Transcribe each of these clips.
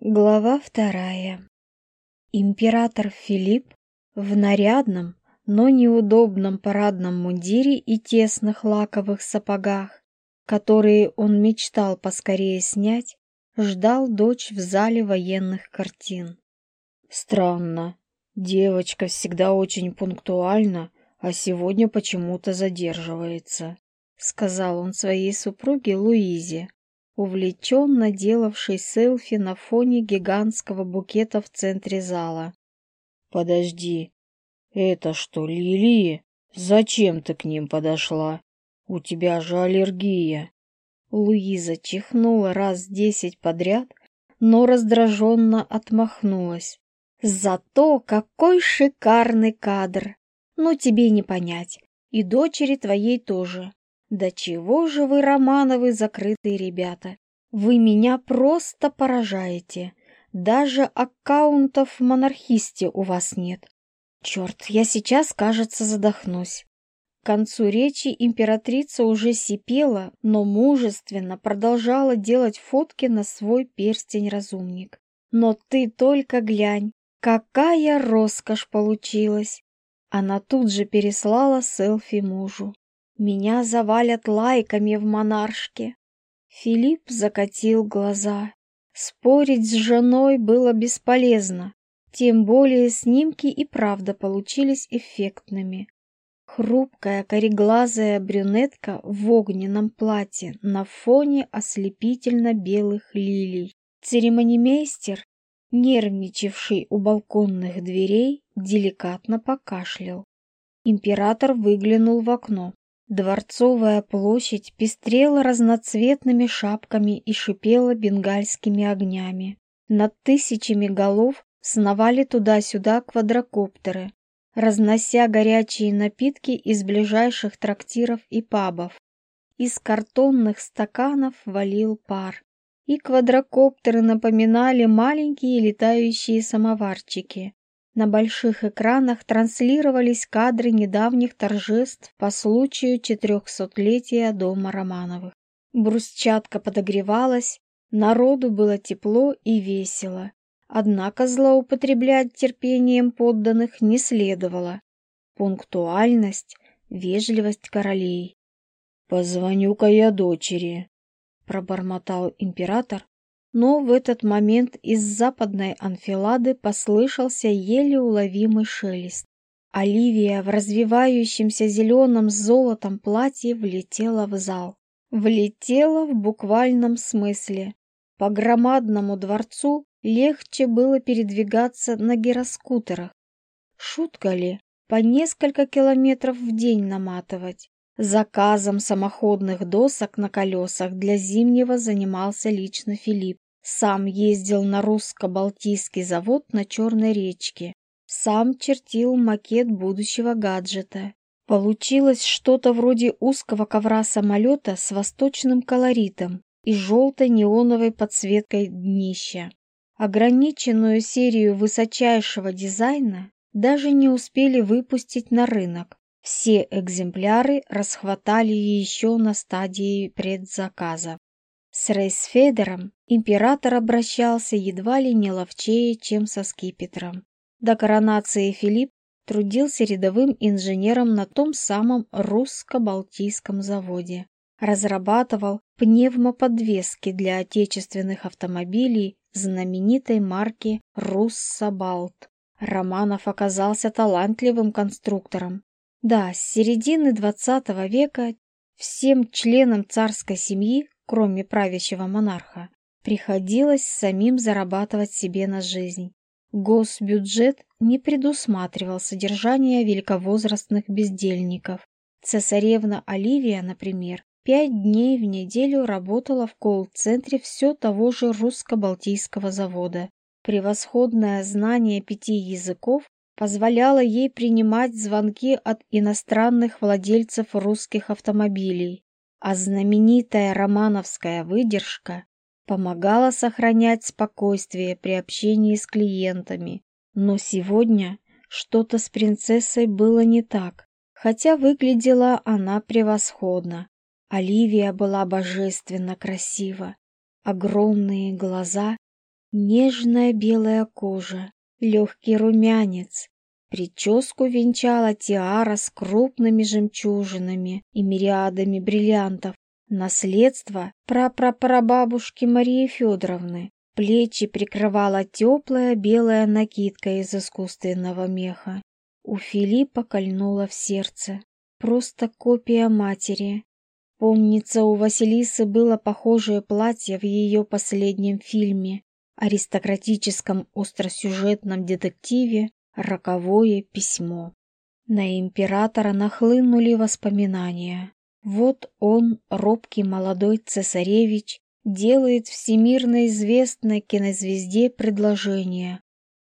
Глава вторая. Император Филипп в нарядном, но неудобном парадном мундире и тесных лаковых сапогах, которые он мечтал поскорее снять, ждал дочь в зале военных картин. Странно. Девочка всегда очень пунктуальна, а сегодня почему-то задерживается, сказал он своей супруге Луизе, увлеченно делавший селфи на фоне гигантского букета в центре зала. «Подожди, это что, лилии? Зачем ты к ним подошла? У тебя же аллергия!» Луиза чихнула раз десять подряд, но раздраженно отмахнулась. «Зато какой шикарный кадр! Ну, тебе не понять. И дочери твоей тоже. Да чего же вы, Романовы, закрытые ребята? Вы меня просто поражаете. Даже аккаунтов в монархисте у вас нет. Черт, я сейчас, кажется, задохнусь. К концу речи императрица уже сипела, но мужественно продолжала делать фотки на свой перстень-разумник. Но ты только глянь, какая роскошь получилась! Она тут же переслала селфи мужу. Меня завалят лайками в монаршке. Филипп закатил глаза. Спорить с женой было бесполезно, тем более снимки и правда получились эффектными. Хрупкая кореглазая брюнетка в огненном платье на фоне ослепительно-белых лилий. Церемонимейстер, нервничавший у балконных дверей, деликатно покашлял. Император выглянул в окно. Дворцовая площадь пестрела разноцветными шапками и шипела бенгальскими огнями. Над тысячами голов сновали туда-сюда квадрокоптеры, разнося горячие напитки из ближайших трактиров и пабов. Из картонных стаканов валил пар, и квадрокоптеры напоминали маленькие летающие самоварчики. На больших экранах транслировались кадры недавних торжеств по случаю 400-летия дома Романовых. Брусчатка подогревалась, народу было тепло и весело. Однако злоупотреблять терпением подданных не следовало. Пунктуальность, вежливость королей. «Позвоню-ка я дочери», — пробормотал император, но в этот момент из западной анфилады послышался еле уловимый шелест. Оливия в развивающемся зеленом с золотом платье влетела в зал. Влетела в буквальном смысле. По громадному дворцу легче было передвигаться на гироскутерах. Шутка ли? По несколько километров в день наматывать. Заказом самоходных досок на колесах для зимнего занимался лично Филипп. Сам ездил на русско-балтийский завод на Черной речке. Сам чертил макет будущего гаджета. Получилось что-то вроде узкого ковра самолета с восточным колоритом и желтой неоновой подсветкой днища. Ограниченную серию высочайшего дизайна даже не успели выпустить на рынок. Все экземпляры расхватали еще на стадии предзаказа. Срез Федером император обращался едва ли не ловчее, чем со скипетром. До коронации Филипп трудился рядовым инженером на том самом русско-балтийском заводе. Разрабатывал пневмоподвески для отечественных автомобилей знаменитой марки «Руссобалт». Романов оказался талантливым конструктором. Да, с середины XX века всем членам царской семьи кроме правящего монарха, приходилось самим зарабатывать себе на жизнь. Госбюджет не предусматривал содержание великовозрастных бездельников. Цесаревна Оливия, например, пять дней в неделю работала в колл-центре все того же русско-балтийского завода. Превосходное знание пяти языков позволяло ей принимать звонки от иностранных владельцев русских автомобилей а знаменитая романовская выдержка помогала сохранять спокойствие при общении с клиентами. Но сегодня что-то с принцессой было не так, хотя выглядела она превосходно. Оливия была божественно красива. Огромные глаза, нежная белая кожа, легкий румянец, Прическу венчала тиара с крупными жемчужинами и мириадами бриллиантов. Наследство прапрапрабабушки Марии Федоровны. Плечи прикрывала теплая белая накидка из искусственного меха. У Филиппа кольнуло в сердце. Просто копия матери. Помнится, у Василисы было похожее платье в ее последнем фильме, аристократическом остросюжетном детективе роковое письмо. На императора нахлынули воспоминания. Вот он, робкий молодой цесаревич, делает всемирно известной кинозвезде предложение.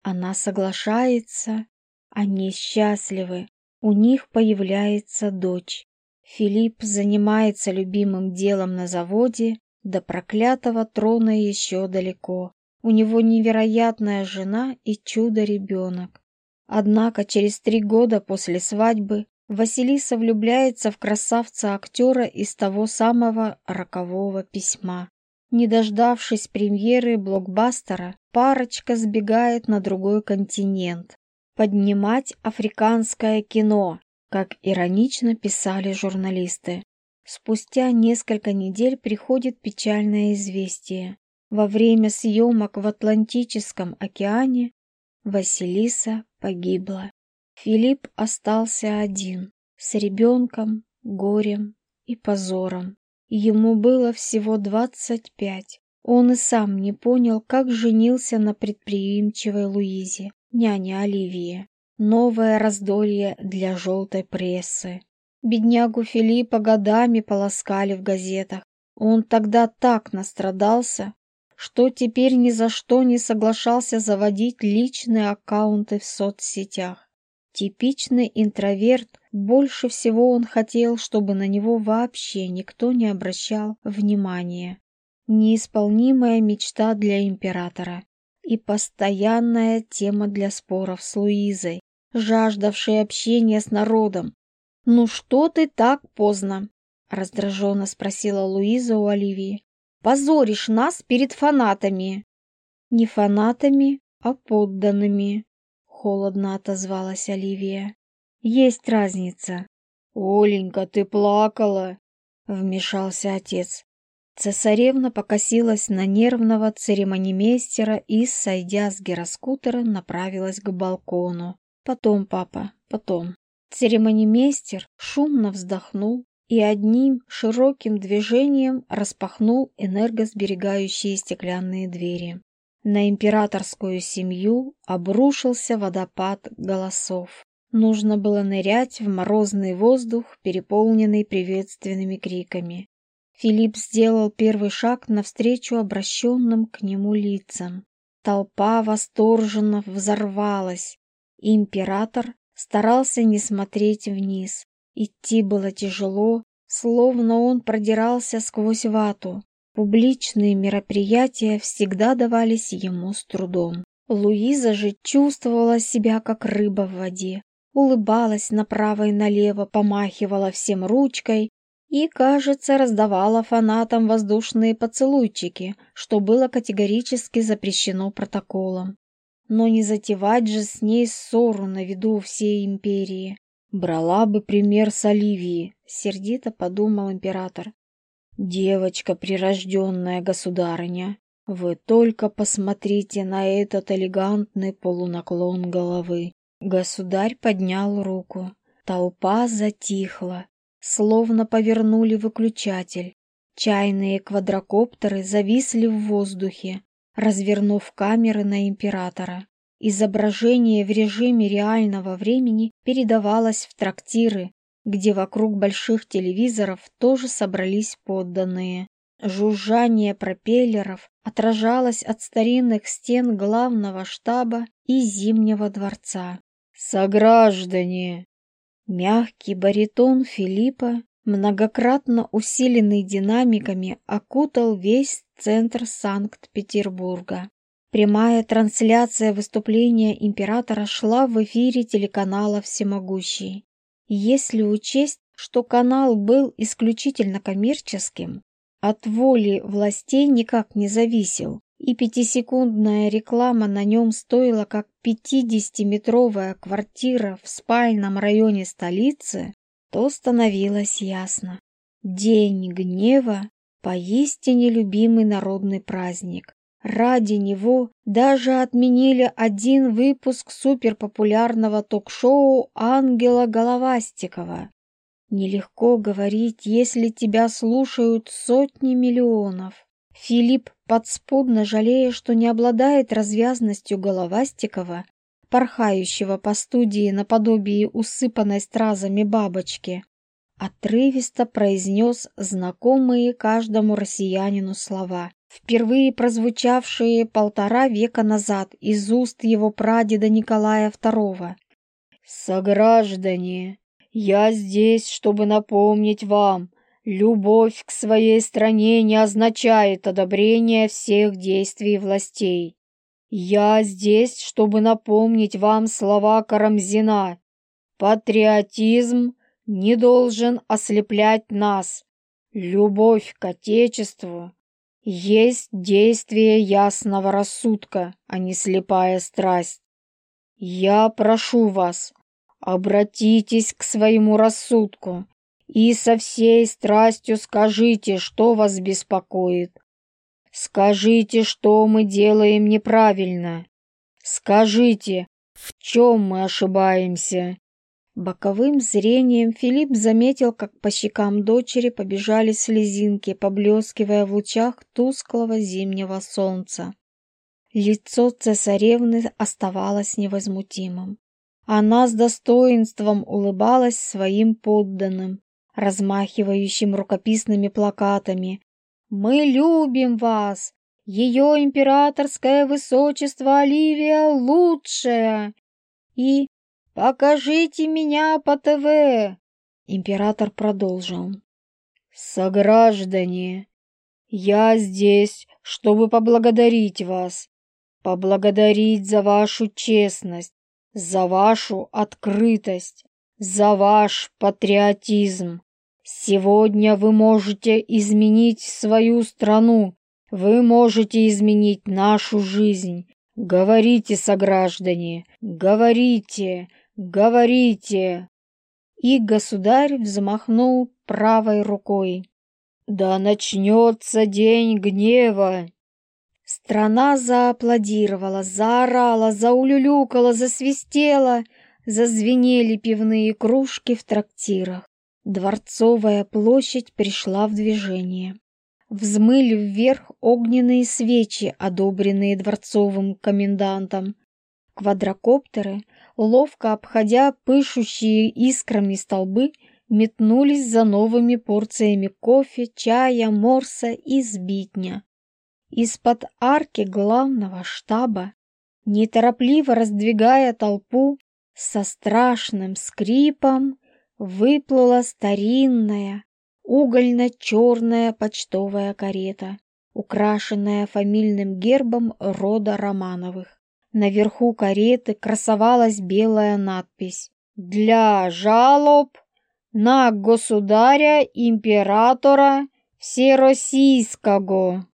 Она соглашается, они счастливы, у них появляется дочь. Филипп занимается любимым делом на заводе, до проклятого трона еще далеко. У него невероятная жена и чудо-ребенок. Однако через три года после свадьбы Василиса влюбляется в красавца-актера из того самого рокового письма. Не дождавшись премьеры блокбастера, парочка сбегает на другой континент. Поднимать африканское кино, как иронично писали журналисты. Спустя несколько недель приходит печальное известие. Во время съемок в Атлантическом океане Василиса погибла. Филипп остался один, с ребенком, горем и позором. Ему было всего двадцать пять. Он и сам не понял, как женился на предприимчивой Луизе, няне Оливии. Новое раздолье для желтой прессы. Беднягу Филиппа годами полоскали в газетах. Он тогда так настрадался, что теперь ни за что не соглашался заводить личные аккаунты в соцсетях. Типичный интроверт, больше всего он хотел, чтобы на него вообще никто не обращал внимания. Неисполнимая мечта для императора и постоянная тема для споров с Луизой, жаждавшей общения с народом. «Ну что ты так поздно?» – раздраженно спросила Луиза у Оливии позоришь нас перед фанатами». «Не фанатами, а подданными», — холодно отозвалась Оливия. «Есть разница». «Оленька, ты плакала», — вмешался отец. Цесаревна покосилась на нервного церемонимейстера и, сойдя с гироскутера, направилась к балкону. «Потом, папа, потом». Церемонимейстер шумно вздохнул, и одним широким движением распахнул энергосберегающие стеклянные двери. На императорскую семью обрушился водопад голосов. Нужно было нырять в морозный воздух, переполненный приветственными криками. Филипп сделал первый шаг навстречу обращенным к нему лицам. Толпа восторженно взорвалась. Император старался не смотреть вниз, Идти было тяжело, словно он продирался сквозь вату. Публичные мероприятия всегда давались ему с трудом. Луиза же чувствовала себя как рыба в воде, улыбалась направо и налево, помахивала всем ручкой и, кажется, раздавала фанатам воздушные поцелуйчики, что было категорически запрещено протоколом. Но не затевать же с ней ссору на виду всей империи брала бы пример с Оливии, сердито подумал император. Девочка прирожденная государыня, вы только посмотрите на этот элегантный полунаклон головы. Государь поднял руку. Толпа затихла, словно повернули выключатель. Чайные квадрокоптеры зависли в воздухе, развернув камеры на императора изображение в режиме реального времени передавалось в трактиры, где вокруг больших телевизоров тоже собрались подданные. Жужжание пропеллеров отражалось от старинных стен главного штаба и Зимнего дворца. «Сограждане!» Мягкий баритон Филиппа, многократно усиленный динамиками, окутал весь центр Санкт-Петербурга. Прямая трансляция выступления императора шла в эфире телеканала «Всемогущий». Если учесть, что канал был исключительно коммерческим, от воли властей никак не зависел, и пятисекундная реклама на нем стоила как 50-метровая квартира в спальном районе столицы, то становилось ясно. День гнева – поистине любимый народный праздник, ради него даже отменили один выпуск суперпопулярного ток-шоу Ангела Головастикова. Нелегко говорить, если тебя слушают сотни миллионов. Филипп, подспудно жалея, что не обладает развязностью Головастикова, порхающего по студии наподобие усыпанной стразами бабочки, отрывисто произнес знакомые каждому россиянину слова впервые прозвучавшие полтора века назад из уст его прадеда Николая II. «Сограждане, я здесь, чтобы напомнить вам, любовь к своей стране не означает одобрение всех действий властей. Я здесь, чтобы напомнить вам слова Карамзина. Патриотизм не должен ослеплять нас. Любовь к Отечеству есть действие ясного рассудка, а не слепая страсть. Я прошу вас, обратитесь к своему рассудку и со всей страстью скажите, что вас беспокоит. Скажите, что мы делаем неправильно. Скажите, в чем мы ошибаемся. Боковым зрением Филипп заметил, как по щекам дочери побежали слезинки, поблескивая в лучах тусклого зимнего солнца. Лицо цесаревны оставалось невозмутимым. Она с достоинством улыбалась своим подданным, размахивающим рукописными плакатами. «Мы любим вас! Ее императорское высочество Оливия лучшее!» И покажите меня по ТВ!» Император продолжил. «Сограждане, я здесь, чтобы поблагодарить вас, поблагодарить за вашу честность, за вашу открытость, за ваш патриотизм. Сегодня вы можете изменить свою страну, вы можете изменить нашу жизнь. Говорите, сограждане, говорите!» «Говорите!» И государь взмахнул правой рукой. «Да начнется день гнева!» Страна зааплодировала, заорала, заулюлюкала, засвистела, зазвенели пивные кружки в трактирах. Дворцовая площадь пришла в движение. Взмыли вверх огненные свечи, одобренные дворцовым комендантом. Квадрокоптеры ловко обходя пышущие искрами столбы, метнулись за новыми порциями кофе, чая, морса и сбитня. Из-под арки главного штаба, неторопливо раздвигая толпу, со страшным скрипом выплыла старинная угольно-черная почтовая карета, украшенная фамильным гербом рода Романовых. Наверху кареты красовалась белая надпись «Для жалоб на государя императора Всероссийского».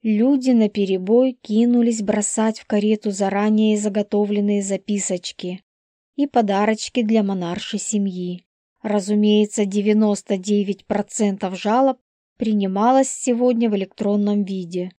Люди наперебой кинулись бросать в карету заранее заготовленные записочки и подарочки для монарши семьи. Разумеется, 99% жалоб принималось сегодня в электронном виде.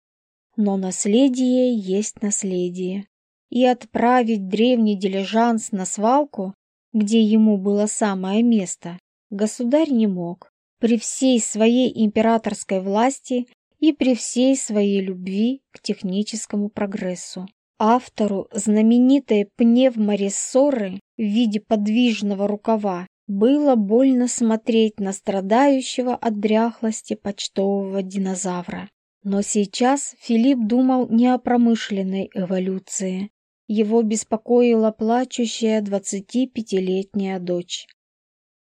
Но наследие есть наследие и отправить древний дилижанс на свалку, где ему было самое место, государь не мог при всей своей императорской власти и при всей своей любви к техническому прогрессу. Автору знаменитой пневморессоры в виде подвижного рукава было больно смотреть на страдающего от дряхлости почтового динозавра. Но сейчас Филипп думал не о промышленной эволюции, его беспокоила плачущая двадцати пятилетняя дочь.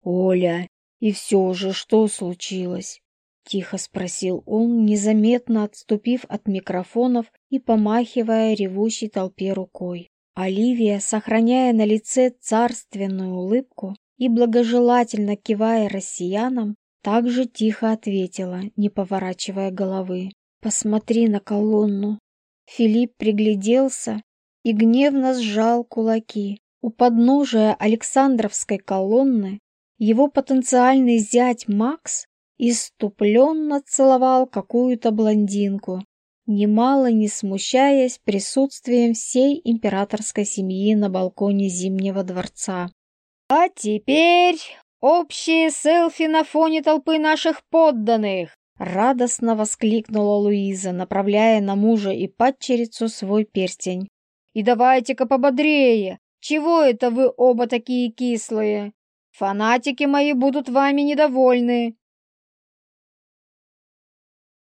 «Оля, и все же что случилось?» — тихо спросил он, незаметно отступив от микрофонов и помахивая ревущей толпе рукой. Оливия, сохраняя на лице царственную улыбку и благожелательно кивая россиянам, также тихо ответила, не поворачивая головы. «Посмотри на колонну!» Филипп пригляделся и гневно сжал кулаки. У подножия Александровской колонны его потенциальный зять Макс иступленно целовал какую-то блондинку, немало не смущаясь присутствием всей императорской семьи на балконе Зимнего дворца. «А теперь общие селфи на фоне толпы наших подданных!» Радостно воскликнула Луиза, направляя на мужа и падчерицу свой перстень. И давайте-ка пободрее. Чего это вы оба такие кислые? Фанатики мои будут вами недовольны.